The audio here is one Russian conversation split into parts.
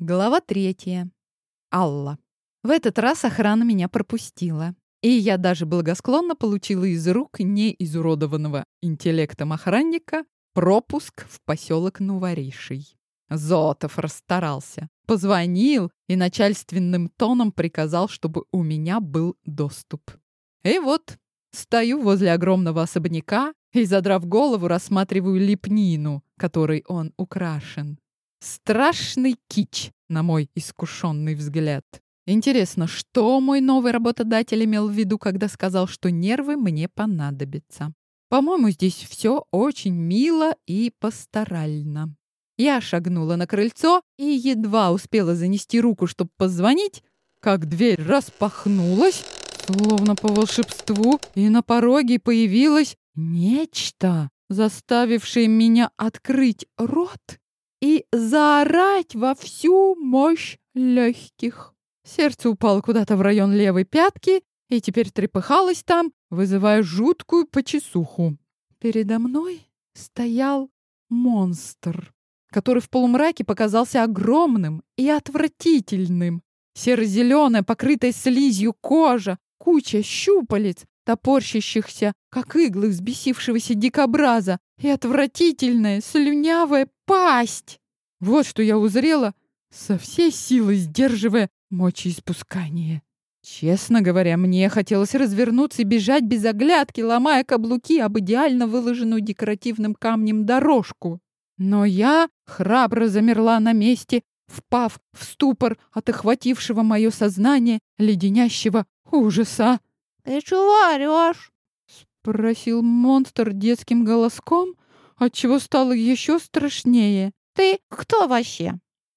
Глава третья. Алла. В этот раз охрана меня пропустила. И я даже благосклонно получила из рук неизуродованного интеллектом охранника пропуск в поселок Нувориший. Зотов расстарался. Позвонил и начальственным тоном приказал, чтобы у меня был доступ. И вот, стою возле огромного особняка и, задрав голову, рассматриваю лепнину, которой он украшен. Страшный кич, на мой искушенный взгляд. Интересно, что мой новый работодатель имел в виду, когда сказал, что нервы мне понадобятся? По-моему, здесь все очень мило и пасторально. Я шагнула на крыльцо и едва успела занести руку, чтобы позвонить, как дверь распахнулась, словно по волшебству, и на пороге появилось нечто, заставившее меня открыть рот и заорать во всю мощь легких. Сердце упало куда-то в район левой пятки и теперь трепыхалось там, вызывая жуткую почесуху. Передо мной стоял монстр, который в полумраке показался огромным и отвратительным. Серо-зеленая, покрытая слизью кожа, куча щупалец, топорщащихся, как иглы взбесившегося дикобраза, и отвратительная слюнявая пасть. Вот что я узрела, со всей силы сдерживая мочеиспускание. Честно говоря, мне хотелось развернуться и бежать без оглядки, ломая каблуки об идеально выложенную декоративным камнем дорожку. Но я храбро замерла на месте, впав в ступор от охватившего мое сознание леденящего ужаса. «Ты чего орёшь?» — спросил монстр детским голоском, отчего стало еще страшнее. «Ты кто вообще?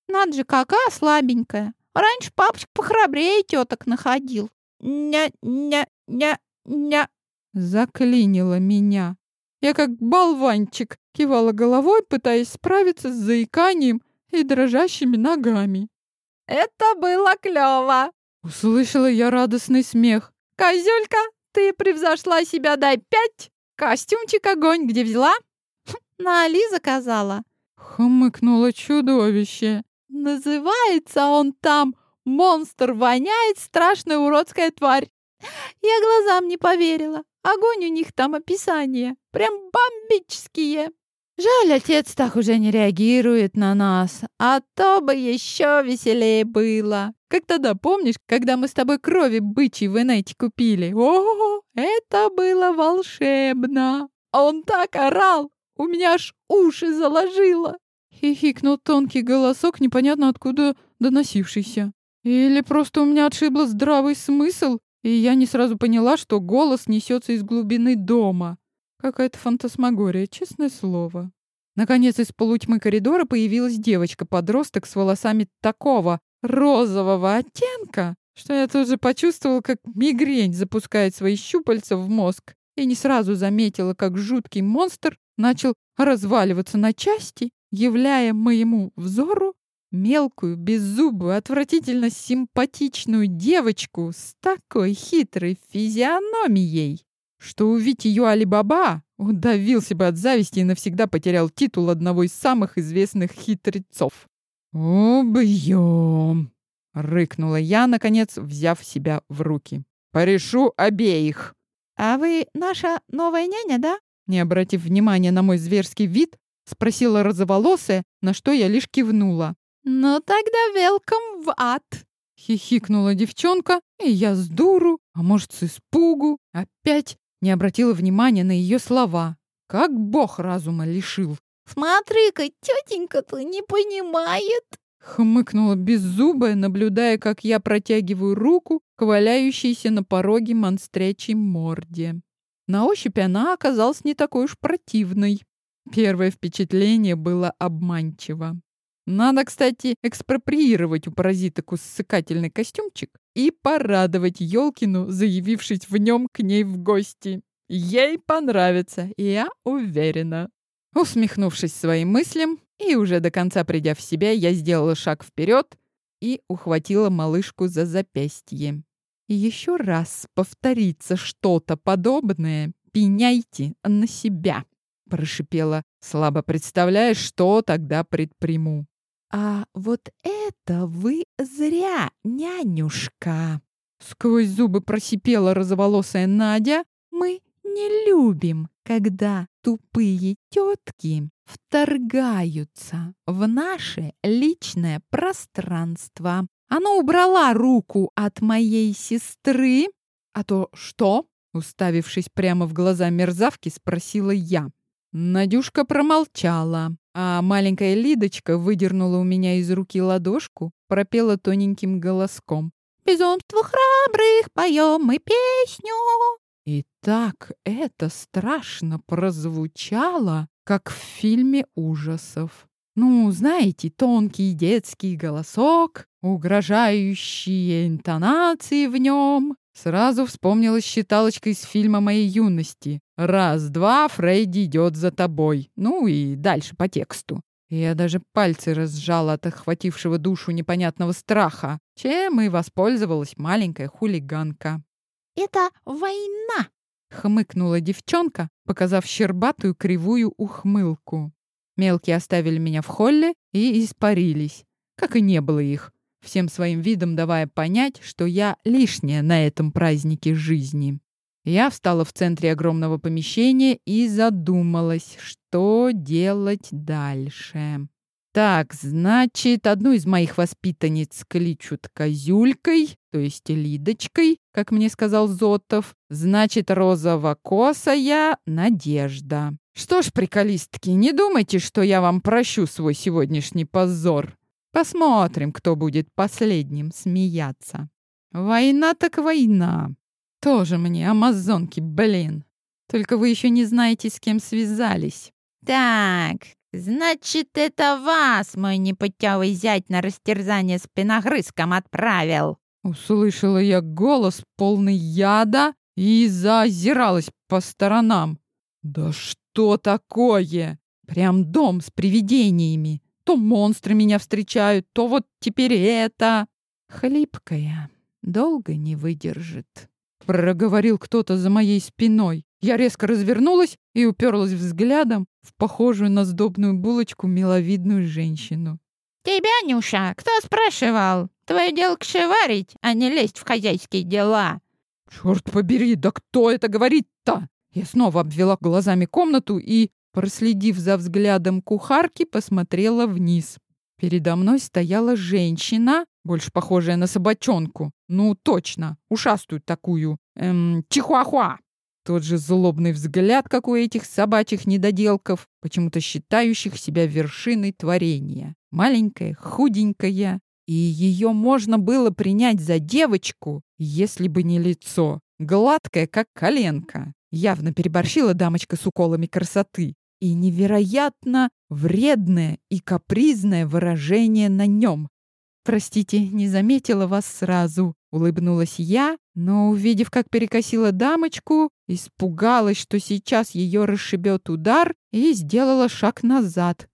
Надо же, какая слабенькая. Раньше папочка похрабрее теток находил. Ня-ня-ня-ня». Заклинило меня. Я как болванчик кивала головой, пытаясь справиться с заиканием и дрожащими ногами. «Это было клёво!» Услышала я радостный смех. «Козёлька, ты превзошла себя, дай пять! Костюмчик огонь где взяла?» «На Али заказала». Хмыкнуло чудовище. «Называется он там «Монстр воняет, страшная уродская тварь». Я глазам не поверила. Огонь у них там описание. Прям бомбические. Жаль, отец так уже не реагирует на нас. А то бы еще веселее было. Как тогда, помнишь, когда мы с тобой крови бычьей в инете купили? О, это было волшебно. А он так орал, у меня аж уши заложило. Хихикнул тонкий голосок, непонятно откуда доносившийся. Или просто у меня отшибло здравый смысл, и я не сразу поняла, что голос несется из глубины дома. Какая-то фантасмагория, честное слово. Наконец из полутьмы коридора появилась девочка-подросток с волосами такого розового оттенка, что я тут же почувствовала, как мигрень запускает свои щупальца в мозг, и не сразу заметила, как жуткий монстр начал разваливаться на части, являя моему взору мелкую, беззубую, отвратительно симпатичную девочку с такой хитрой физиономией, что увидеть ее Али-Баба удавился бы от зависти и навсегда потерял титул одного из самых известных хитрецов. «Убьем!» — рыкнула я, наконец, взяв себя в руки. «Порешу обеих!» «А вы наша новая няня, да?» Не обратив внимания на мой зверский вид, спросила розоволосая, на что я лишь кивнула. «Ну тогда велком в ад!» Хихикнула девчонка, и я с дуру, а может с испугу, опять не обратила внимания на ее слова. Как бог разума лишил. «Смотри-ка, тетенька-то не понимает!» Хмыкнула беззубая, наблюдая, как я протягиваю руку к валяющейся на пороге монстрячей морде. На ощупь она оказалась не такой уж противной. Первое впечатление было обманчиво. Надо, кстати, экспроприировать у паразиток ссыкательный костюмчик и порадовать Ёлкину, заявившись в нем к ней в гости. Ей понравится, я уверена. Усмехнувшись своим мыслям и уже до конца придя в себя, я сделала шаг вперед и ухватила малышку за запястье. Еще раз повторится что-то подобное, пеняйте на себя, прошипела, слабо представляя, что тогда предприму. А вот это вы зря, нянюшка. Сквозь зубы просипела розоволосая Надя. Мы не любим, когда тупые тетки вторгаются в наше личное пространство. Она убрала руку от моей сестры. А то что? Уставившись прямо в глаза мерзавки, спросила я. Надюшка промолчала, а маленькая Лидочка выдернула у меня из руки ладошку, пропела тоненьким голоском. «Безумство храбрых, поем мы песню!» И так это страшно прозвучало, как в фильме ужасов. Ну, знаете, тонкий детский голосок, угрожающие интонации в нем. Сразу вспомнилась считалочка из фильма моей юности. Раз-два, Фрейди идет за тобой. Ну и дальше по тексту. Я даже пальцы разжала от охватившего душу непонятного страха, чем и воспользовалась маленькая хулиганка. «Это война!» — хмыкнула девчонка, показав щербатую кривую ухмылку. Мелкие оставили меня в холле и испарились, как и не было их всем своим видом давая понять, что я лишняя на этом празднике жизни. Я встала в центре огромного помещения и задумалась, что делать дальше. Так, значит, одну из моих воспитанниц кличут Козюлькой, то есть Лидочкой, как мне сказал Зотов. Значит, розово-косая Надежда. Что ж, приколистки, не думайте, что я вам прощу свой сегодняшний позор. Посмотрим, кто будет последним смеяться. Война так война. Тоже мне амазонки, блин. Только вы еще не знаете, с кем связались. Так, значит, это вас мой непутевый зять на растерзание спиногрызком отправил. Услышала я голос полный яда и заозиралась по сторонам. Да что такое? Прям дом с привидениями. То монстры меня встречают, то вот теперь это. Хлипкая, долго не выдержит. Проговорил кто-то за моей спиной. Я резко развернулась и уперлась взглядом в похожую на сдобную булочку миловидную женщину. «Тебя, Нюша, кто спрашивал? Твое дело кшеварить, а не лезть в хозяйские дела». «Черт побери, да кто это говорит-то?» Я снова обвела глазами комнату и Проследив за взглядом кухарки, посмотрела вниз. Передо мной стояла женщина, больше похожая на собачонку. Ну, точно, ушастую такую. Эм, чихуахуа. Тот же злобный взгляд, как у этих собачьих недоделков, почему-то считающих себя вершиной творения. Маленькая, худенькая, и ее можно было принять за девочку, если бы не лицо. Гладкое, как коленка. Явно переборщила дамочка с уколами красоты и невероятно вредное и капризное выражение на нем. «Простите, не заметила вас сразу», — улыбнулась я, но, увидев, как перекосила дамочку, испугалась, что сейчас ее расшибет удар, и сделала шаг назад.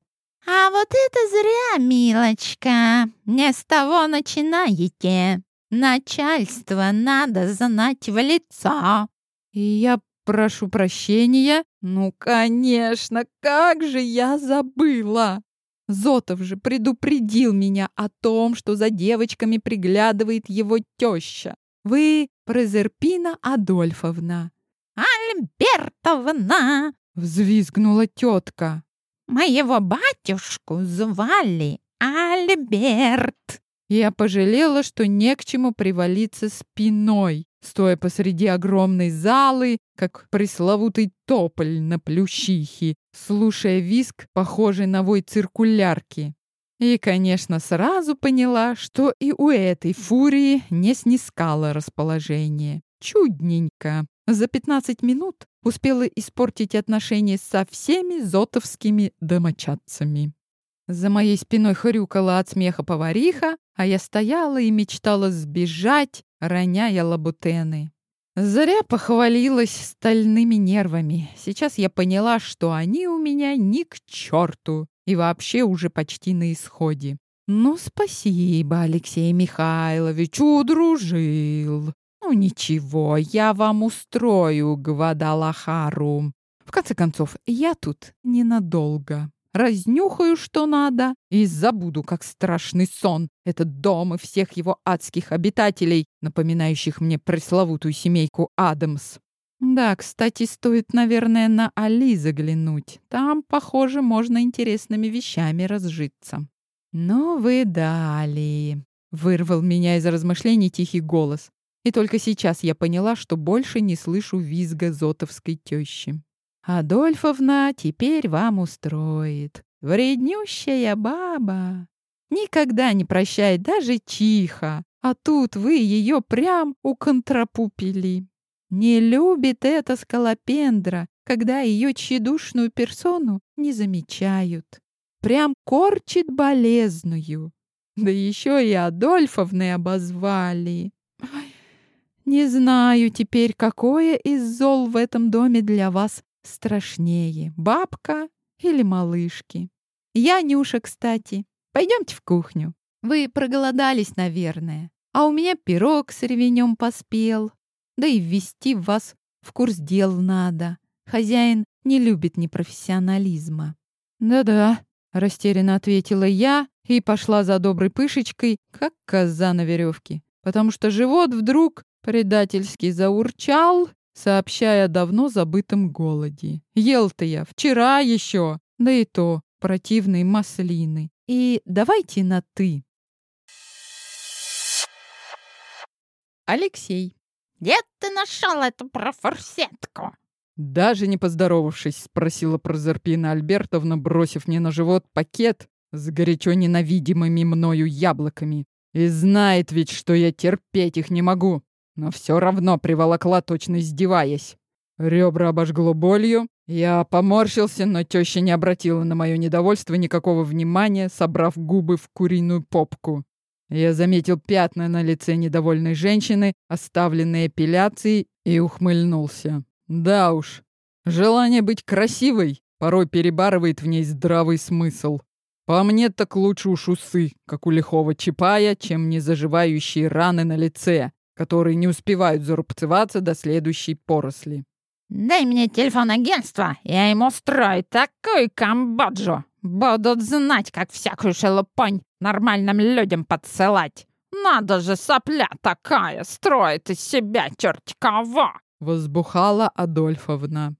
«А вот это зря, милочка! Не с того начинаете. Начальство надо знать в лицо!» И я Прошу прощения. Ну, конечно, как же я забыла. Зотов же предупредил меня о том, что за девочками приглядывает его теща. Вы Прозерпина Адольфовна. Альбертовна! Взвизгнула тетка. Моего батюшку звали Альберт. Я пожалела, что не к чему привалиться спиной стоя посреди огромной залы, как пресловутый тополь на плющихе, слушая виск, похожий на вой циркулярки. И, конечно, сразу поняла, что и у этой фурии не снискало расположение. Чудненько. За 15 минут успела испортить отношения со всеми зотовскими домочадцами. За моей спиной хрюкала от смеха повариха, а я стояла и мечтала сбежать, роняя лабутены. Зря похвалилась стальными нервами. Сейчас я поняла, что они у меня ни к черту и вообще уже почти на исходе. Ну, спасибо, Алексей Михайлович, удружил. Ну, ничего, я вам устрою Гвадалахару. В конце концов, я тут ненадолго. Разнюхаю, что надо, и забуду, как страшный сон, этот дом и всех его адских обитателей, напоминающих мне пресловутую семейку Адамс. Да, кстати, стоит, наверное, на Али заглянуть. Там, похоже, можно интересными вещами разжиться. «Ну вы дали!» — вырвал меня из размышлений тихий голос. И только сейчас я поняла, что больше не слышу визга зотовской тещи. «Адольфовна теперь вам устроит. Вреднющая баба. Никогда не прощает даже чиха. А тут вы ее прям у контрапупили. Не любит эта скалопендра, когда ее тщедушную персону не замечают. Прям корчит болезную. Да еще и Адольфовны обозвали. Не знаю теперь, какое из зол в этом доме для вас страшнее, бабка или малышки. Я Нюша, кстати. Пойдемте в кухню. Вы проголодались, наверное. А у меня пирог с ревенем поспел. Да и ввести вас в курс дел надо. Хозяин не любит непрофессионализма. «Да-да», — растерянно ответила я и пошла за доброй пышечкой, как коза на веревке, потому что живот вдруг предательски заурчал, сообщая о давно забытом голоде. Ел-то я вчера еще, да и то противной маслины. И давайте на «ты». Алексей. «Где ты нашел эту профорсетку?» Даже не поздоровавшись, спросила Прозерпина Альбертовна, бросив мне на живот пакет с горячо ненавидимыми мною яблоками. И знает ведь, что я терпеть их не могу, но все равно приволокла, точно издеваясь. Ребра обожгло болью. Я поморщился, но теща не обратила на мое недовольство никакого внимания, собрав губы в куриную попку. Я заметил пятна на лице недовольной женщины, оставленные эпиляцией, и ухмыльнулся. Да уж, желание быть красивой порой перебарывает в ней здравый смысл. По мне так лучше уж усы, как у лихого чапая, чем незаживающие раны на лице, которые не успевают зарубцеваться до следующей поросли. «Дай мне телефон агентства, я ему устрою такую камбоджу. Будут знать, как всякую шелупонь нормальным людям подсылать. Надо же, сопля такая, строит из себя черти кого!» Возбухала Адольфовна.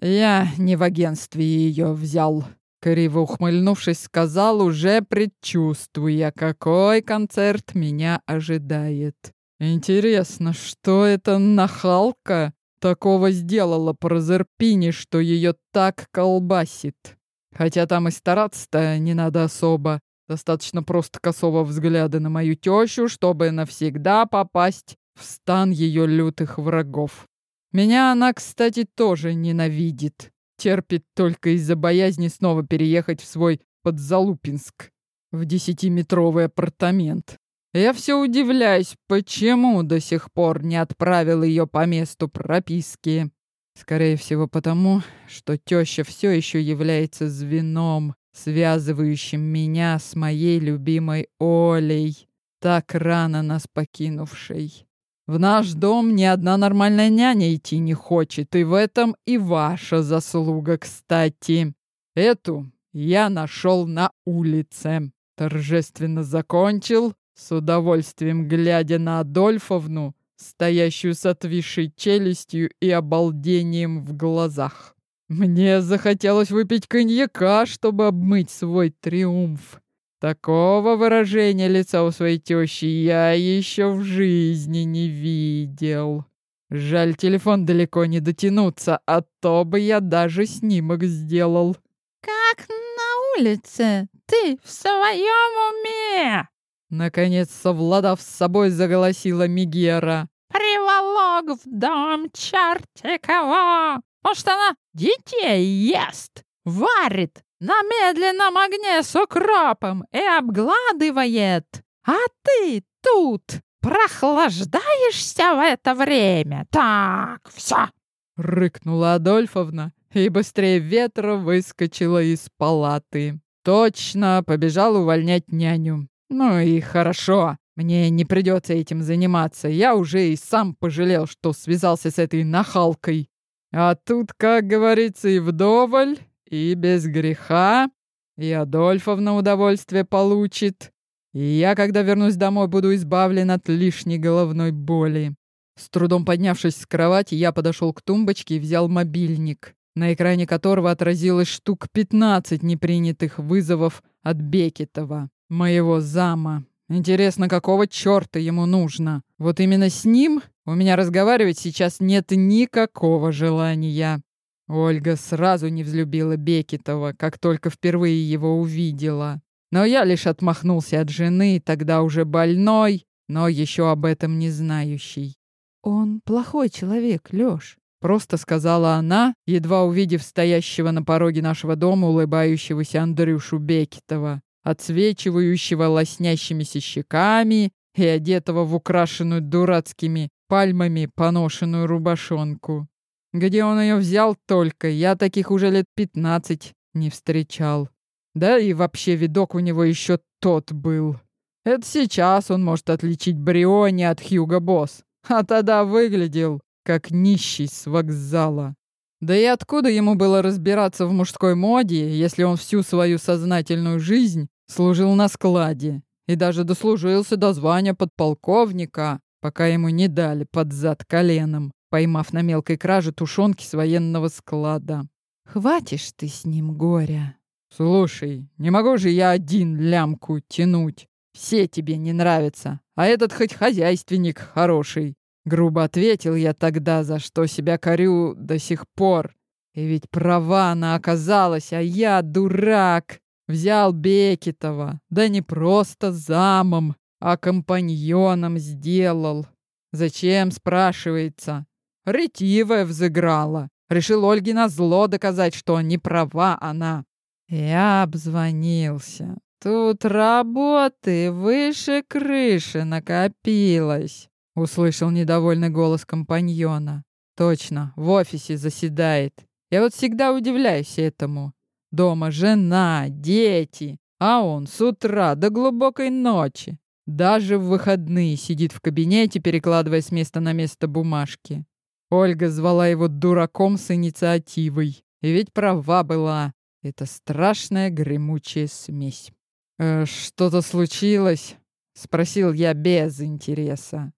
«Я не в агентстве ее взял», — криво ухмыльнувшись, сказал, уже предчувствуя, какой концерт меня ожидает. «Интересно, что это нахалка такого сделала Прозерпине, что ее так колбасит?» Хотя там и стараться-то не надо особо. Достаточно просто косого взгляда на мою тещу, чтобы навсегда попасть в стан ее лютых врагов. Меня она, кстати, тоже ненавидит. Терпит только из-за боязни снова переехать в свой Подзалупинск, в десятиметровый апартамент. Я все удивляюсь, почему до сих пор не отправил ее по месту прописки. Скорее всего потому, что теща все еще является звеном, связывающим меня с моей любимой Олей, так рано нас покинувшей. В наш дом ни одна нормальная няня идти не хочет, и в этом и ваша заслуга, кстати. Эту я нашел на улице. Торжественно закончил, с удовольствием глядя на Адольфовну, стоящую с отвисшей челюстью и обалдением в глазах. Мне захотелось выпить коньяка, чтобы обмыть свой триумф. Такого выражения лица у своей тещи я еще в жизни не видел. Жаль, телефон далеко не дотянуться, а то бы я даже снимок сделал. «Как на улице? Ты в своем уме?» Наконец, совладав с собой, заголосила Мигера приволок в дом черти кого. Может, она детей ест, варит на медленном огне с укропом и обгладывает. А ты тут прохлаждаешься в это время. Так, все. Рыкнула Адольфовна и быстрее ветра выскочила из палаты. Точно побежал увольнять няню. Ну и хорошо. Мне не придется этим заниматься. Я уже и сам пожалел, что связался с этой нахалкой. А тут, как говорится, и вдоволь, и без греха. и Адольфовна удовольствие получит. И я, когда вернусь домой, буду избавлен от лишней головной боли. С трудом поднявшись с кровати, я подошел к тумбочке и взял мобильник, на экране которого отразилось штук 15 непринятых вызовов от Бекетова, моего зама. Интересно, какого черта ему нужно? Вот именно с ним у меня разговаривать сейчас нет никакого желания. Ольга сразу не взлюбила Бекетова, как только впервые его увидела. Но я лишь отмахнулся от жены, тогда уже больной, но еще об этом не знающий. «Он плохой человек, Лёш», — просто сказала она, едва увидев стоящего на пороге нашего дома улыбающегося Андрюшу Бекетова, отсвечивающего лоснящимися щеками и одетого в украшенную дурацкими пальмами поношенную рубашонку. Где он ее взял только, я таких уже лет пятнадцать не встречал. Да и вообще видок у него еще тот был. Это сейчас он может отличить Бриони от Хьюго Босс, а тогда выглядел как нищий с вокзала. Да и откуда ему было разбираться в мужской моде, если он всю свою сознательную жизнь служил на складе и даже дослужился до звания подполковника, пока ему не дали под зад коленом, поймав на мелкой краже тушенки с военного склада. «Хватишь ты с ним горя», «Слушай, не могу же я один лямку тянуть. Все тебе не нравятся, а этот хоть хозяйственник хороший». Грубо ответил я тогда, за что себя корю до сих пор. И ведь права она оказалась, а я дурак. Взял Бекетова, да не просто замом, а компаньоном сделал. Зачем, спрашивается? Ретивая взыграла. Решил Ольге на зло доказать, что не права она. Я обзвонился. Тут работы выше крыши накопилось. Услышал недовольный голос компаньона. Точно, в офисе заседает. Я вот всегда удивляюсь этому. Дома жена, дети, а он с утра до глубокой ночи. Даже в выходные сидит в кабинете, перекладывая с места на место бумажки. Ольга звала его дураком с инициативой. И ведь права была. Это страшная гремучая смесь. «Э, «Что-то случилось?» — спросил я без интереса.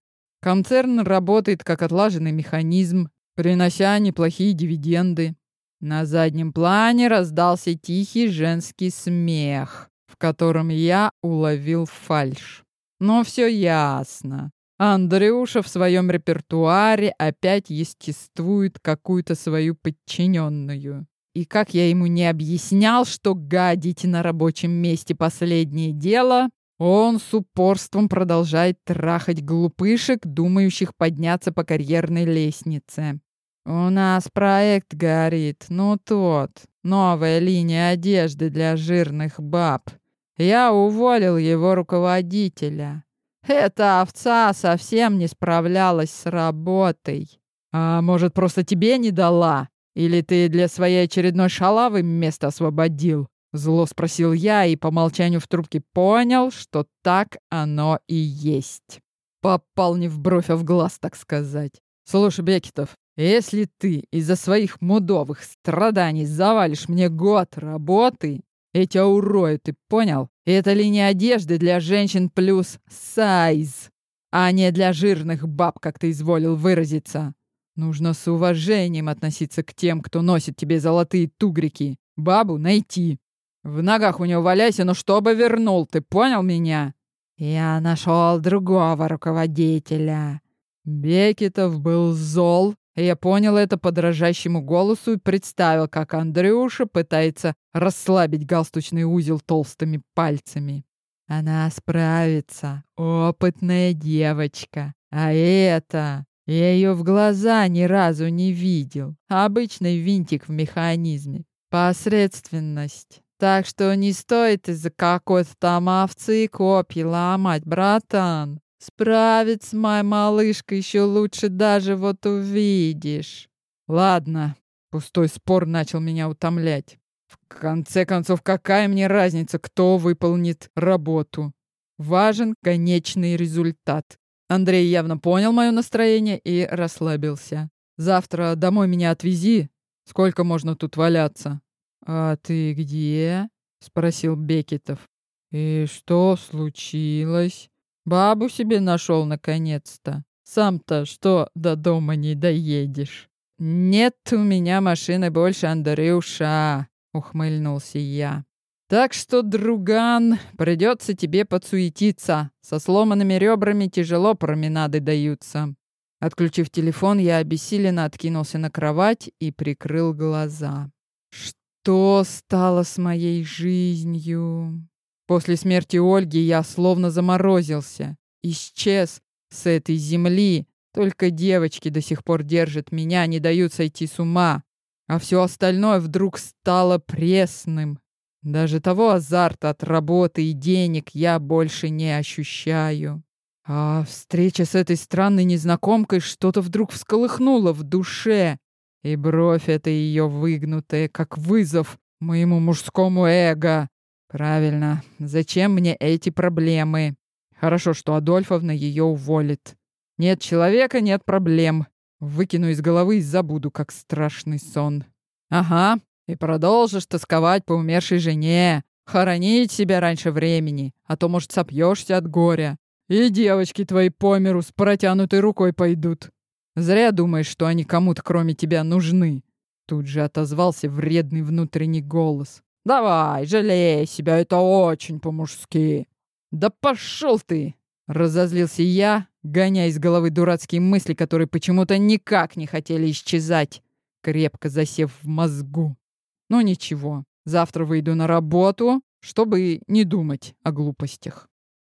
Концерн работает как отлаженный механизм, принося неплохие дивиденды. На заднем плане раздался тихий женский смех, в котором я уловил фальшь. Но все ясно. Андрюша в своем репертуаре опять естествует какую-то свою подчиненную. И как я ему не объяснял, что гадить на рабочем месте последнее дело, он с упорством продолжает трахать глупышек, думающих подняться по карьерной лестнице. «У нас проект горит, ну тот, новая линия одежды для жирных баб. Я уволил его руководителя. Эта овца совсем не справлялась с работой. А может, просто тебе не дала?» Или ты для своей очередной шалавы место освободил?» Зло спросил я и по молчанию в трубке понял, что так оно и есть. Попал не в бровь, а в глаз, так сказать. «Слушай, Бекетов, если ты из-за своих мудовых страданий завалишь мне год работы, эти урою, ты понял? Это линия одежды для женщин плюс сайз, а не для жирных баб, как ты изволил выразиться. Нужно с уважением относиться к тем, кто носит тебе золотые тугрики. Бабу найти. В ногах у него валяйся, но чтобы вернул, ты понял меня? Я нашел другого руководителя. Бекетов был зол, я понял это по дрожащему голосу и представил, как Андрюша пытается расслабить галстучный узел толстыми пальцами. Она справится, опытная девочка. А это я ее в глаза ни разу не видел. Обычный винтик в механизме. Посредственность. Так что не стоит из-за какой-то там овцы копья ломать, братан. Справиться с моей малышкой еще лучше даже вот увидишь. Ладно, пустой спор начал меня утомлять. В конце концов, какая мне разница, кто выполнит работу? Важен конечный результат. Андрей явно понял мое настроение и расслабился. «Завтра домой меня отвези. Сколько можно тут валяться?» «А ты где?» спросил Бекетов. И что случилось? Бабу себе нашел наконец-то. Сам-то что до дома не доедешь? Нет у меня машины больше, Андрюша, ухмыльнулся я. Так что, друган, придется тебе подсуетиться. Со сломанными ребрами тяжело променады даются. Отключив телефон, я обессиленно откинулся на кровать и прикрыл глаза. Что стало с моей жизнью? После смерти Ольги я словно заморозился, исчез с этой земли. Только девочки до сих пор держат меня, не дают сойти с ума. А все остальное вдруг стало пресным, даже того азарта от работы и денег я больше не ощущаю. А встреча с этой странной незнакомкой что-то вдруг всколыхнула в душе, и бровь эта ее выгнутая, как вызов моему мужскому эго. Правильно, зачем мне эти проблемы? Хорошо, что Адольфовна ее уволит. Нет человека, нет проблем. Выкину из головы и забуду, как страшный сон. Ага, и продолжишь тосковать по умершей жене, хоронить себя раньше времени, а то, может, сопьешься от горя. И девочки твои по миру с протянутой рукой пойдут. Зря думаешь, что они кому-то кроме тебя нужны. Тут же отозвался вредный внутренний голос. «Давай, жалей себя, это очень по-мужски». «Да пошел ты!» — разозлился я, гоняя из головы дурацкие мысли, которые почему-то никак не хотели исчезать, крепко засев в мозгу. Но ничего, завтра выйду на работу, чтобы не думать о глупостях.